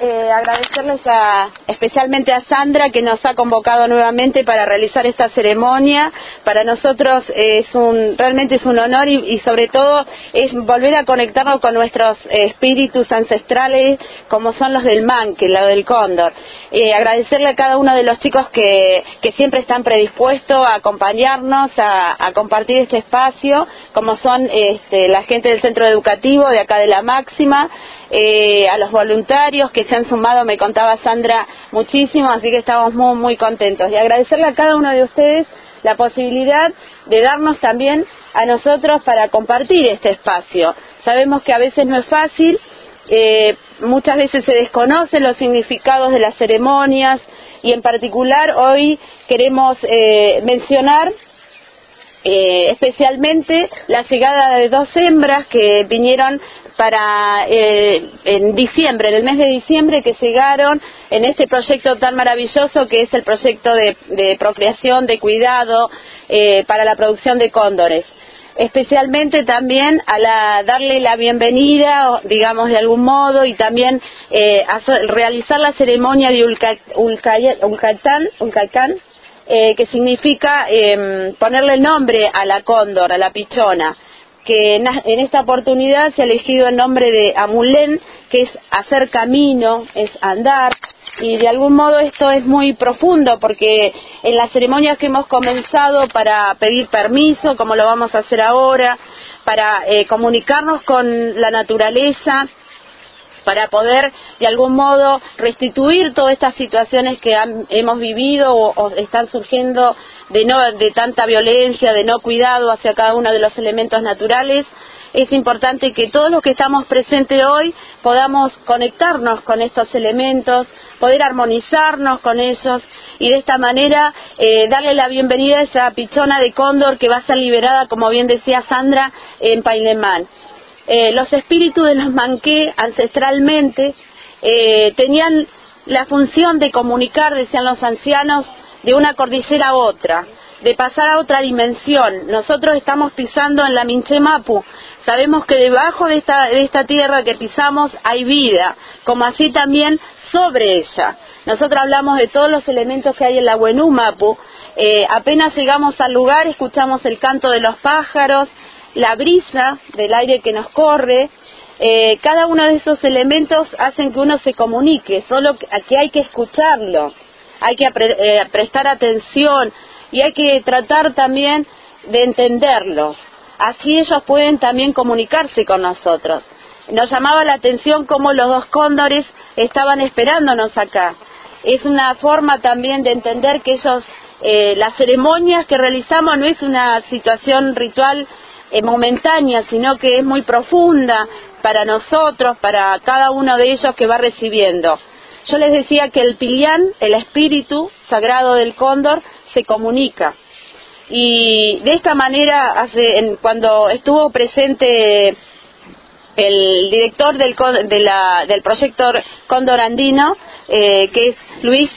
eh, agradecerles a, especialmente a Sandra que nos ha convocado nuevamente para realizar esta ceremonia. Para nosotros es un, realmente es un honor y, sobre todo es volver a conectarnos con nuestros espíritus ancestrales como son los del Manque, los del Cóndor. Eh, agradecerle a cada uno de los chicos que, que siempre están predispuestos a acompañarnos, a, compartir este espacio, como son este, la gente del centro educativo de acá de la Máxima, eh, a los voluntarios que se han sumado, me contaba Sandra, muchísimo, así que estamos muy, muy contentos. Y agradecerle a cada uno de ustedes la posibilidad de darnos también a nosotros para compartir este espacio. Sabemos que a veces no es fácil, eh, muchas veces se desconocen los significados de las ceremonias y en particular hoy queremos eh, mencionar eh, especialmente la llegada de dos hembras que vinieron para eh, en diciembre, en el mes de diciembre, que llegaron en este proyecto tan maravilloso que es el proyecto de, procreación, de cuidado eh, para la producción de cóndores. Especialmente también a la, darle la bienvenida, digamos de algún modo, y también realizar la ceremonia de Ulcalcán, eh, que significa em, ponerle el nombre a la cóndor, a la pichona, que en, esta oportunidad se ha elegido el nombre de Amulén, que es hacer camino, es andar, y de algún modo esto es muy profundo porque en las ceremonias que hemos comenzado para pedir permiso, como lo vamos a hacer ahora, para eh, comunicarnos con la naturaleza, para poder de algún modo restituir todas estas situaciones que hemos vivido o, están surgiendo de, no, de tanta violencia, de no cuidado hacia cada uno de los elementos naturales. Es importante que todos los que estamos presentes hoy podamos conectarnos con estos elementos, poder armonizarnos con ellos y de esta manera eh, darle la bienvenida a esa pichona de cóndor que va a ser liberada, como bien decía Sandra, en Pailemán. Eh, los espíritus de los manqué ancestralmente eh, tenían la función de comunicar, decían los ancianos, de una cordillera a otra, de pasar a otra dimensión. Nosotros estamos pisando en la Minchemapu. Sabemos que debajo de esta, de esta tierra que pisamos hay vida, como así también sobre ella. Nosotros hablamos de todos los elementos que hay en la Huenumapu. Eh, apenas llegamos al lugar, escuchamos el canto de los pájaros, la brisa del aire que nos corre, eh, cada uno de esos elementos hacen que uno se comunique, solo que hay que escucharlo, hay que eh, prestar atención y hay que tratar también de entenderlos. Así ellos pueden también comunicarse con nosotros. Nos llamaba la atención cómo los dos cóndores estaban esperándonos acá. Es una forma también de entender que ellos, eh, las ceremonias que realizamos no es una situación ritual eh, momentánea, sino que es muy profunda para nosotros, para cada uno de ellos que va recibiendo. Yo les decía que el pilián, el espíritu sagrado del cóndor, se comunica. Y de esta manera, hace, cuando estuvo presente el director del, del proyecto Cóndor Andino, eh, que es Luis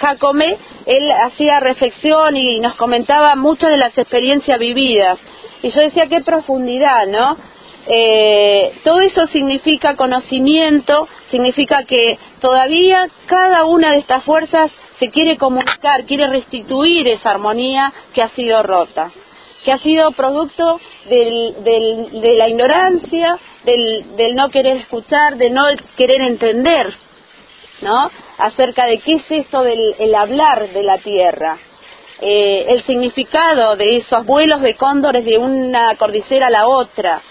Jacome, él hacía reflexión y nos comentaba muchas de las experiencias vividas y yo decía, qué profundidad, ¿no? Eh, todo eso significa conocimiento, significa que todavía cada una de estas fuerzas se quiere comunicar, quiere restituir esa armonía que ha sido rota, que ha sido producto de la ignorancia, del, del, no querer escuchar, de no querer entender, ¿no? Acerca de qué es eso del el hablar de la tierra. Eh, el significado de esos vuelos de cóndores de una cordillera a la otra.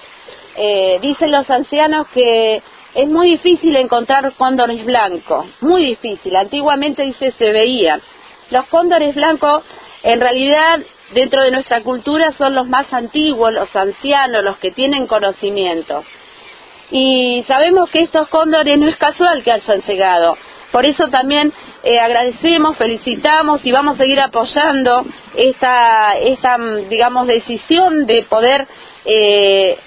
Eh, dicen los ancianos que es muy difícil encontrar cóndores blancos, muy difícil. Antiguamente dice se veían. Los cóndores blancos en realidad dentro de nuestra cultura son los más antiguos, los ancianos, los que tienen conocimiento. Y sabemos que estos cóndores no es casual que hayan llegado. Por eso también eh, agradecemos, felicitamos y vamos a seguir apoyando esta, esta digamos, decisión de poder eh,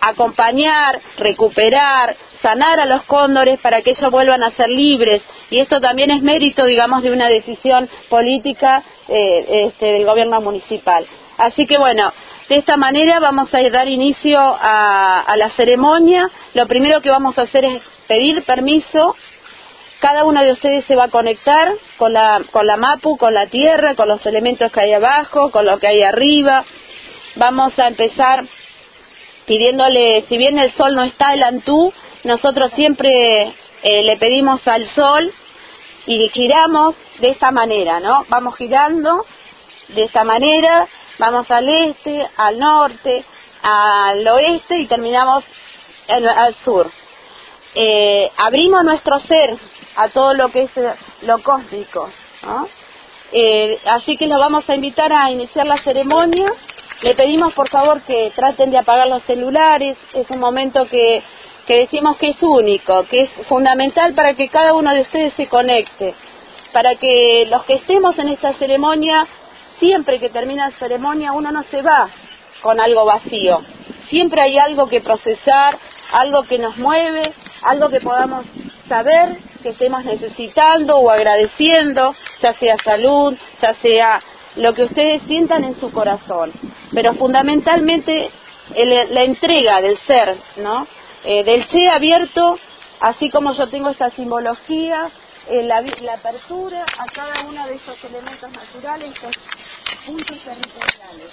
acompañar, recuperar, sanar a los cóndores para que ellos vuelvan a ser libres. Y esto también es mérito, digamos, de una decisión política eh, este, del gobierno municipal. Así que bueno, de esta manera vamos a dar inicio a, a la ceremonia. Lo primero que vamos a hacer es pedir permiso cada uno de ustedes se va a conectar con la, con la MAPU, con la tierra, con los elementos que hay abajo, con lo que hay arriba. Vamos a empezar pidiéndole, si bien el sol no está el Antú, nosotros siempre eh, le pedimos al sol y giramos de esa manera, ¿no? Vamos girando de esta manera, vamos al este, al norte, al oeste y terminamos al sur. Eh, abrimos nuestro ser a todo lo que es eh, lo cósmico. Eh, así que los vamos a invitar a iniciar la ceremonia. Le pedimos por favor que traten de apagar los celulares. Es un momento que, que decimos que es único, que es fundamental para que cada uno de ustedes se conecte. Para que los que estemos en esta ceremonia, siempre que termina la ceremonia, uno no se va con algo vacío. Siempre hay algo que procesar, algo que nos mueve, algo que podamos saber que estemos necesitando o agradeciendo, ya sea salud, ya sea lo que ustedes sientan en su corazón. Pero fundamentalmente la entrega del ser, ¿no? Eh, del che abierto, así como yo tengo esta simbología, eh, la, la, apertura a cada uno de esos elementos naturales, estos puntos territoriales.